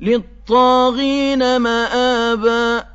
لِّلطَّاغِينَ مَآبًا